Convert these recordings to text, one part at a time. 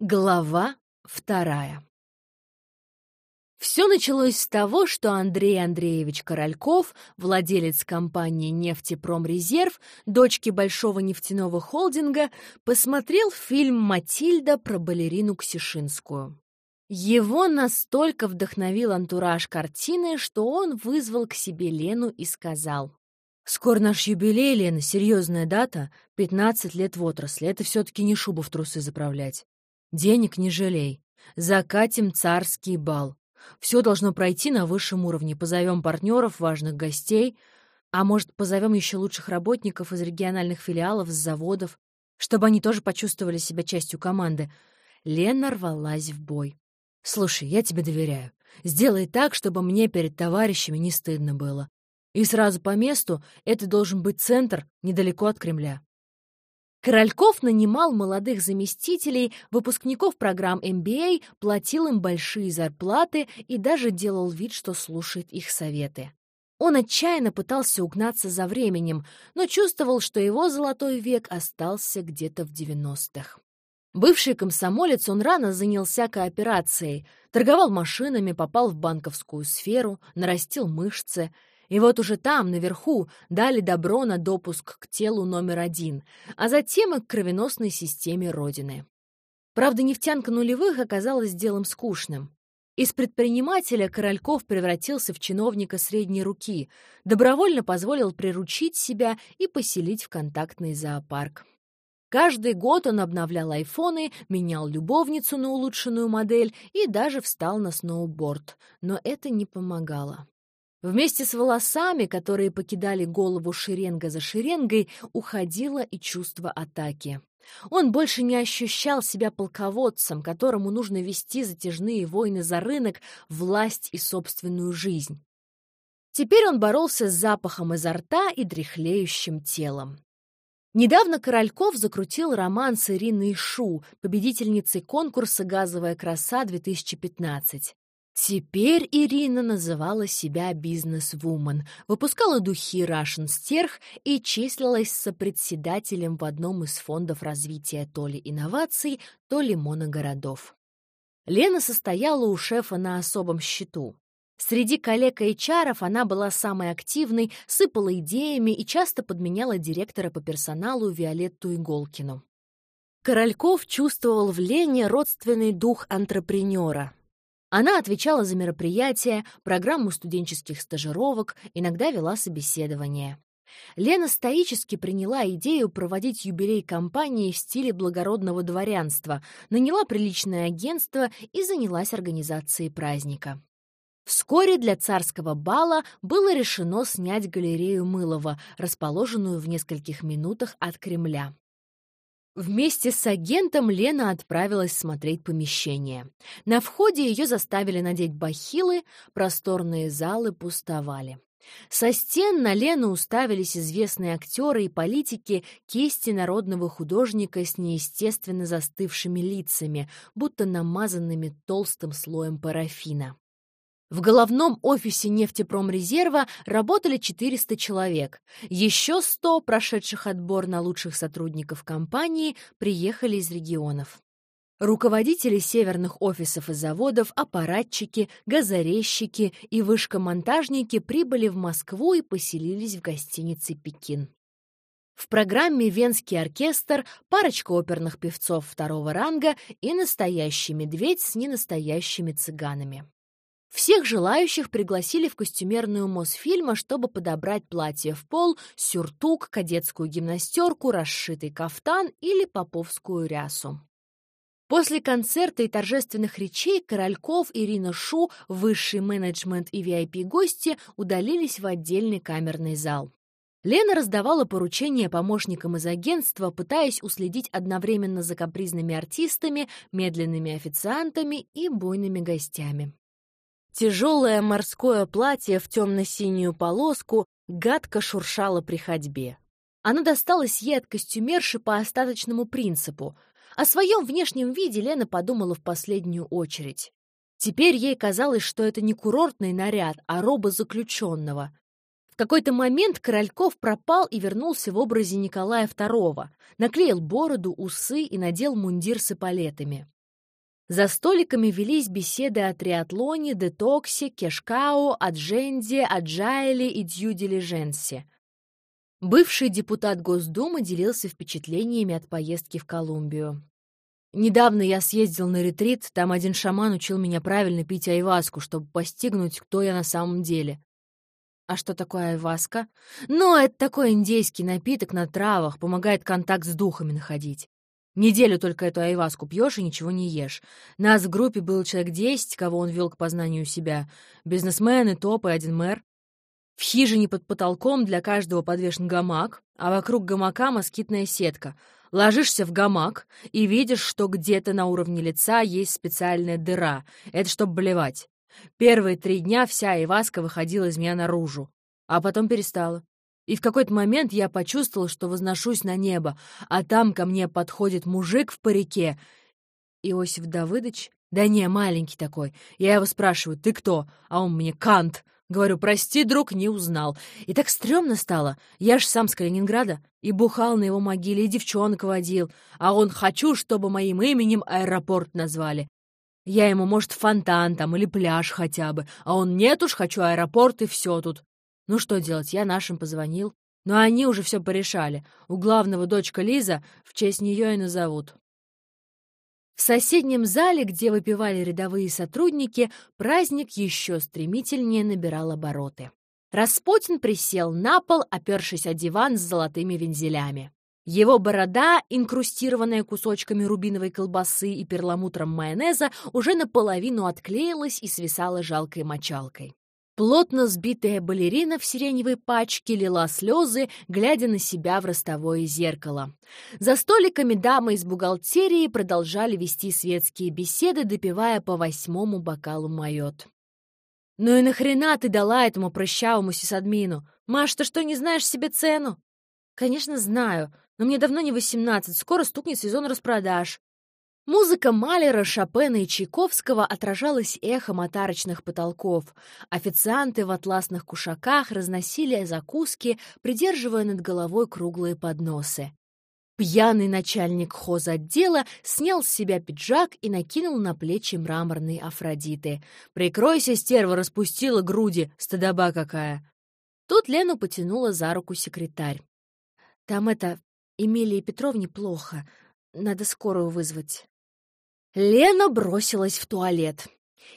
Глава вторая Все началось с того, что Андрей Андреевич Корольков, владелец компании «Нефтепромрезерв», дочки большого нефтяного холдинга, посмотрел фильм «Матильда» про балерину Ксишинскую. Его настолько вдохновил антураж картины, что он вызвал к себе Лену и сказал. «Скоро наш юбилей, Лена, серьезная дата, 15 лет в отрасли. Это все-таки не шубу в трусы заправлять. Денег не жалей. Закатим царский бал. Все должно пройти на высшем уровне. Позовем партнеров, важных гостей. А может, позовем еще лучших работников из региональных филиалов, с заводов, чтобы они тоже почувствовали себя частью команды. Лена рвалась в бой. «Слушай, я тебе доверяю. Сделай так, чтобы мне перед товарищами не стыдно было. И сразу по месту это должен быть центр недалеко от Кремля. Корольков нанимал молодых заместителей, выпускников программ MBA, платил им большие зарплаты и даже делал вид, что слушает их советы. Он отчаянно пытался угнаться за временем, но чувствовал, что его золотой век остался где-то в 90-х. Бывший комсомолец, он рано занялся кооперацией, торговал машинами, попал в банковскую сферу, нарастил мышцы — и вот уже там, наверху, дали добро на допуск к телу номер один, а затем и к кровеносной системе Родины. Правда, нефтянка нулевых оказалась делом скучным. Из предпринимателя Корольков превратился в чиновника средней руки, добровольно позволил приручить себя и поселить в контактный зоопарк. Каждый год он обновлял айфоны, менял любовницу на улучшенную модель и даже встал на сноуборд, но это не помогало. Вместе с волосами, которые покидали голову шеренга за шеренгой, уходило и чувство атаки. Он больше не ощущал себя полководцем, которому нужно вести затяжные войны за рынок, власть и собственную жизнь. Теперь он боролся с запахом изо рта и дряхлеющим телом. Недавно Корольков закрутил роман с Ириной Шу, победительницей конкурса «Газовая краса-2015». Теперь Ирина называла себя бизнес-вумен, выпускала духи Russian Стерх и числилась сопредседателем в одном из фондов развития то ли инноваций, то ли моногородов. Лена состояла у шефа на особом счету. Среди коллег HR она была самой активной, сыпала идеями и часто подменяла директора по персоналу Виолетту Иголкину. Корольков чувствовал в Лене родственный дух антрепренера, она отвечала за мероприятия, программу студенческих стажировок, иногда вела собеседование. Лена стоически приняла идею проводить юбилей компании в стиле благородного дворянства, наняла приличное агентство и занялась организацией праздника. Вскоре для царского бала было решено снять галерею Мылова, расположенную в нескольких минутах от Кремля. Вместе с агентом Лена отправилась смотреть помещение. На входе ее заставили надеть бахилы, просторные залы пустовали. Со стен на Лену уставились известные актеры и политики кисти народного художника с неестественно застывшими лицами, будто намазанными толстым слоем парафина. В головном офисе нефтепромрезерва работали 400 человек. Еще 100, прошедших отбор на лучших сотрудников компании, приехали из регионов. Руководители северных офисов и заводов, аппаратчики, газорезчики и вышкомонтажники прибыли в Москву и поселились в гостинице «Пекин». В программе «Венский оркестр», парочка оперных певцов второго ранга и настоящий медведь с ненастоящими цыганами. Всех желающих пригласили в костюмерную Мосфильма, чтобы подобрать платье в пол, сюртук, кадетскую гимнастерку, расшитый кафтан или поповскую рясу. После концерта и торжественных речей Корольков, Ирина Шу, высший менеджмент и VIP-гости удалились в отдельный камерный зал. Лена раздавала поручения помощникам из агентства, пытаясь уследить одновременно за капризными артистами, медленными официантами и буйными гостями. Тяжелое морское платье в темно-синюю полоску гадко шуршало при ходьбе. Оно досталось ей от костюмерши по остаточному принципу. О своем внешнем виде Лена подумала в последнюю очередь. Теперь ей казалось, что это не курортный наряд, а роба заключенного. В какой-то момент Корольков пропал и вернулся в образе Николая II, наклеил бороду, усы и надел мундир с эполетами. За столиками велись беседы о триатлоне, детоксе, кешкау, адженде, аджайле и дью-дилиженсе. Бывший депутат Госдумы делился впечатлениями от поездки в Колумбию. «Недавно я съездил на ретрит, там один шаман учил меня правильно пить айваску, чтобы постигнуть, кто я на самом деле». «А что такое айваска?» «Ну, это такой индейский напиток на травах, помогает контакт с духами находить. Неделю только эту айваску пьешь и ничего не ешь. Нас в группе было человек десять, кого он вел к познанию себя. Бизнесмены, топы, один мэр. В хижине под потолком для каждого подвешен гамак, а вокруг гамака москитная сетка. Ложишься в гамак и видишь, что где-то на уровне лица есть специальная дыра. Это чтобы блевать. Первые три дня вся айваска выходила из меня наружу, а потом перестала. И в какой-то момент я почувствовал, что возношусь на небо, а там ко мне подходит мужик в парике. Иосиф Давыдович? Да не, маленький такой. Я его спрашиваю, ты кто? А он мне Кант. Говорю, прости, друг, не узнал. И так стрёмно стало. Я ж сам с Калининграда. И бухал на его могиле, и девчонок водил. А он «хочу, чтобы моим именем аэропорт назвали». Я ему, может, фонтан там или пляж хотя бы. А он «нет уж, хочу аэропорт и все тут». Ну что делать, я нашим позвонил. Но они уже все порешали. У главного дочка Лиза, в честь нее и назовут. В соседнем зале, где выпивали рядовые сотрудники, праздник еще стремительнее набирал обороты. Распутин присел на пол, опершись о диван с золотыми вензелями. Его борода, инкрустированная кусочками рубиновой колбасы и перламутром майонеза, уже наполовину отклеилась и свисала жалкой мочалкой. Плотно сбитая балерина в сиреневой пачке лила слезы, глядя на себя в ростовое зеркало. За столиками дамы из бухгалтерии продолжали вести светские беседы, допивая по восьмому бокалу майот. «Ну и нахрена ты дала этому прыщавому сисадмину? Маш, ты что, не знаешь себе цену?» «Конечно, знаю, но мне давно не восемнадцать, скоро стукнет сезон распродаж. Музыка Малера, Шопена и Чайковского отражалась эхом от арочных потолков. Официанты в атласных кушаках разносили закуски, придерживая над головой круглые подносы. Пьяный начальник хозотдела снял с себя пиджак и накинул на плечи мраморные Афродиты. «Прикройся, стерва, распустила груди, стыдоба какая!» Тут Лену потянула за руку секретарь. «Там это, Эмилии Петровне плохо, надо скорую вызвать». Лена бросилась в туалет.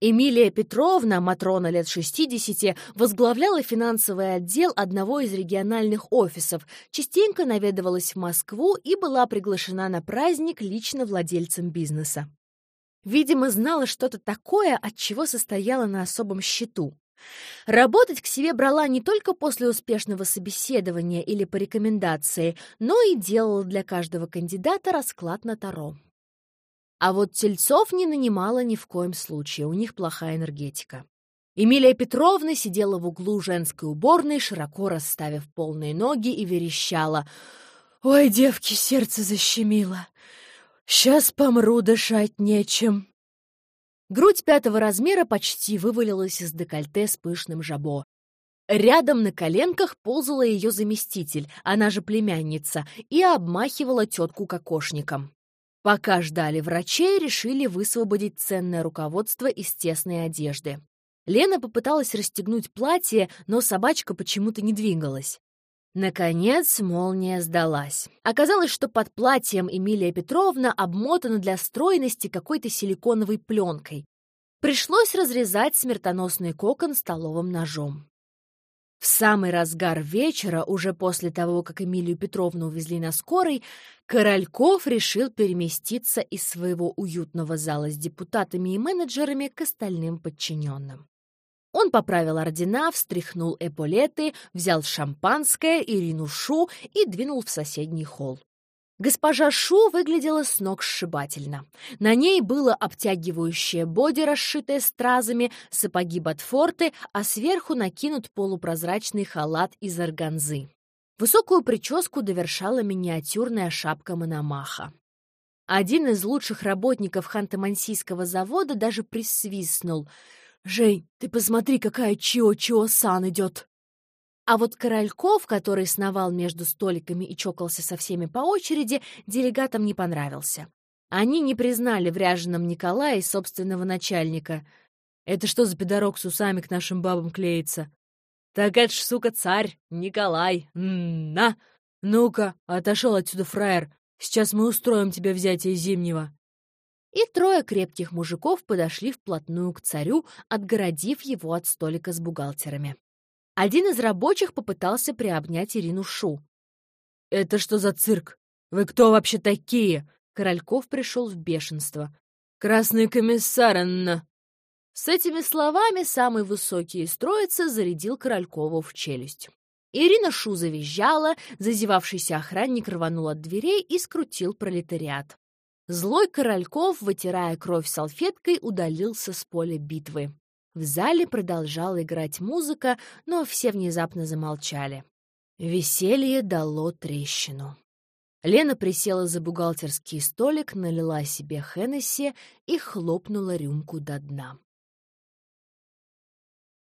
Эмилия Петровна, Матрона лет 60, возглавляла финансовый отдел одного из региональных офисов, частенько наведывалась в Москву и была приглашена на праздник лично владельцем бизнеса. Видимо, знала что-то такое, от чего состояла на особом счету. Работать к себе брала не только после успешного собеседования или по рекомендации, но и делала для каждого кандидата расклад на Таро. А вот тельцов не нанимала ни в коем случае, у них плохая энергетика. Эмилия Петровна сидела в углу женской уборной, широко расставив полные ноги и верещала. «Ой, девки, сердце защемило! Сейчас помру, дышать нечем!» Грудь пятого размера почти вывалилась из декольте с пышным жабо. Рядом на коленках ползала ее заместитель, она же племянница, и обмахивала тетку кокошником. Пока ждали врачей, решили высвободить ценное руководство из тесной одежды. Лена попыталась расстегнуть платье, но собачка почему-то не двигалась. Наконец молния сдалась. Оказалось, что под платьем Эмилия Петровна обмотана для стройности какой-то силиконовой пленкой. Пришлось разрезать смертоносный кокон столовым ножом. В самый разгар вечера, уже после того, как Эмилию Петровну увезли на скорой, Корольков решил переместиться из своего уютного зала с депутатами и менеджерами к остальным подчиненным. Он поправил ордена, встряхнул эполеты, взял шампанское, Ирину Шу и двинул в соседний холл. Госпожа Шу выглядела с ног сшибательно. На ней было обтягивающее боди, расшитое стразами, сапоги ботфорты, а сверху накинут полупрозрачный халат из органзы. Высокую прическу довершала миниатюрная шапка Мономаха. Один из лучших работников Ханты-Мансийского завода даже присвистнул. «Жень, ты посмотри, какая Чио-Чио-сан идет!» А вот Корольков, который сновал между столиками и чокался со всеми по очереди, делегатам не понравился. Они не признали в ряженом Николая собственного начальника. Это что за пидорок с усами к нашим бабам клеится? Так это ж, сука, царь, Николай. На! Ну-ка, отошел отсюда, фраер. Сейчас мы устроим тебе взятие Зимнего. И трое крепких мужиков подошли вплотную к царю, отгородив его от столика с бухгалтерами. Один из рабочих попытался приобнять Ирину Шу. «Это что за цирк? Вы кто вообще такие?» Корольков пришел в бешенство. «Красный комиссар, Анна!» С этими словами самый высокий из троицы зарядил Королькову в челюсть. Ирина Шу завизжала, зазевавшийся охранник рванул от дверей и скрутил пролетариат. Злой Корольков, вытирая кровь салфеткой, удалился с поля битвы. В зале продолжала играть музыка, но все внезапно замолчали. Веселье дало трещину. Лена присела за бухгалтерский столик, налила себе Хеннесси и хлопнула рюмку до дна.